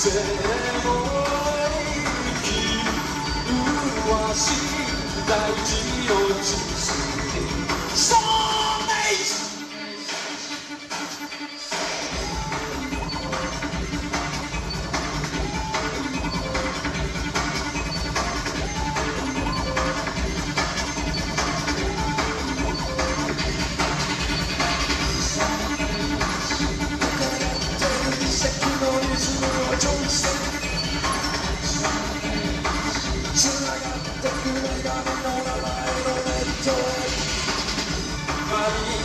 背の駅麗しい大地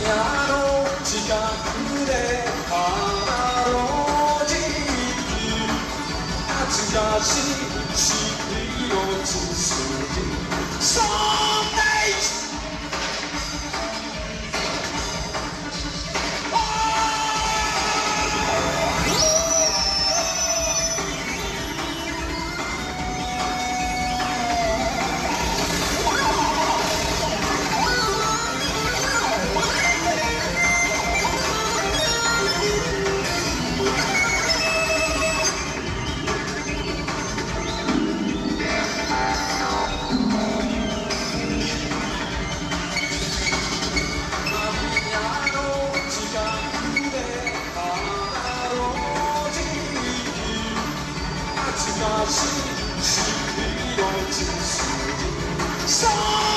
近くで花の時期恥ずかしい是你是你我是